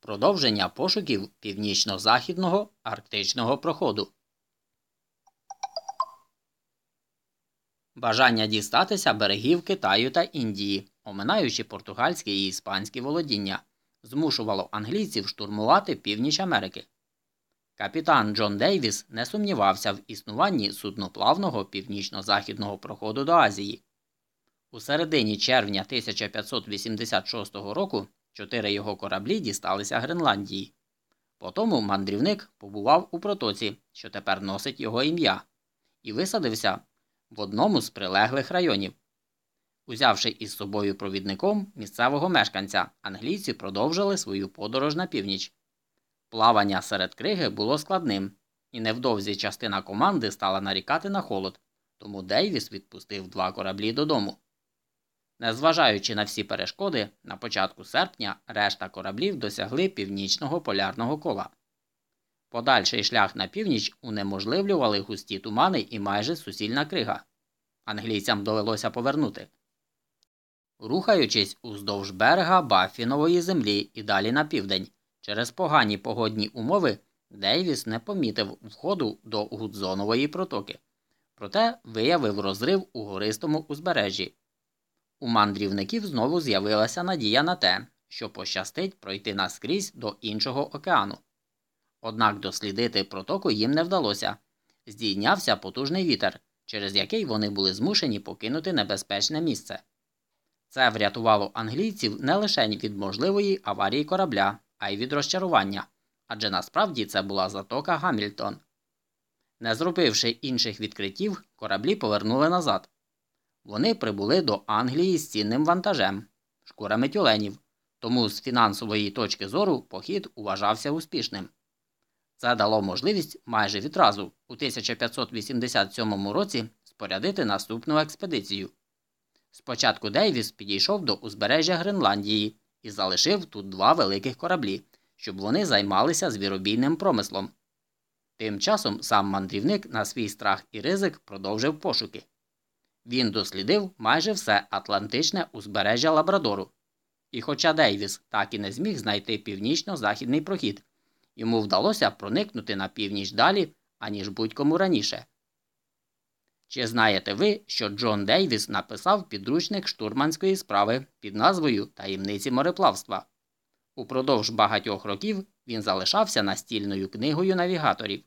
Продовження пошуків північно-західного арктичного проходу. Бажання дістатися берегів Китаю та Індії, оминаючи португальські і іспанські володіння, змушувало англійців штурмувати північ Америки. Капітан Джон Дейвіс не сумнівався в існуванні судноплавного північно-західного проходу до Азії. У середині червня 1586 року чотири його кораблі дісталися Гренландії. Потому мандрівник побував у протоці, що тепер носить його ім'я, і висадився в одному з прилеглих районів. Узявши із собою провідником місцевого мешканця, англійці продовжили свою подорож на північ. Плавання серед криги було складним, і невдовзі частина команди стала нарікати на холод, тому Дейвіс відпустив два кораблі додому. Незважаючи на всі перешкоди, на початку серпня решта кораблів досягли північного полярного кола. Подальший шлях на північ унеможливлювали густі тумани і майже сусільна крига. Англійцям довелося повернути. Рухаючись уздовж берега Баффінової землі і далі на південь, через погані погодні умови Дейвіс не помітив входу до Гудзонової протоки, проте виявив розрив у гористому узбережжі. У мандрівників знову з'явилася надія на те, що пощастить пройти наскрізь до іншого океану. Однак дослідити протоку їм не вдалося здійнявся потужний вітер, через який вони були змушені покинути небезпечне місце. Це врятувало англійців не лише від можливої аварії корабля, а й від розчарування, адже насправді це була затока Гамільтон. Не зробивши інших відкриттів, кораблі повернули назад. Вони прибули до Англії з цінним вантажем шкурами тюленів, тому з фінансової точки зору похід уважався успішним. Це дало можливість майже відразу у 1587 році спорядити наступну експедицію. Спочатку Дейвіс підійшов до узбережжя Гренландії і залишив тут два великих кораблі, щоб вони займалися звіробійним промислом. Тим часом сам мандрівник на свій страх і ризик продовжив пошуки. Він дослідив майже все Атлантичне узбережжя Лабрадору. І хоча Дейвіс так і не зміг знайти північно-західний прохід, йому вдалося проникнути на північ далі, аніж будь-кому раніше. Чи знаєте ви, що Джон Дейвіс написав підручник штурманської справи під назвою Таємниці мореплавства? Упродовж багатьох років він залишався настільною книгою навігаторів.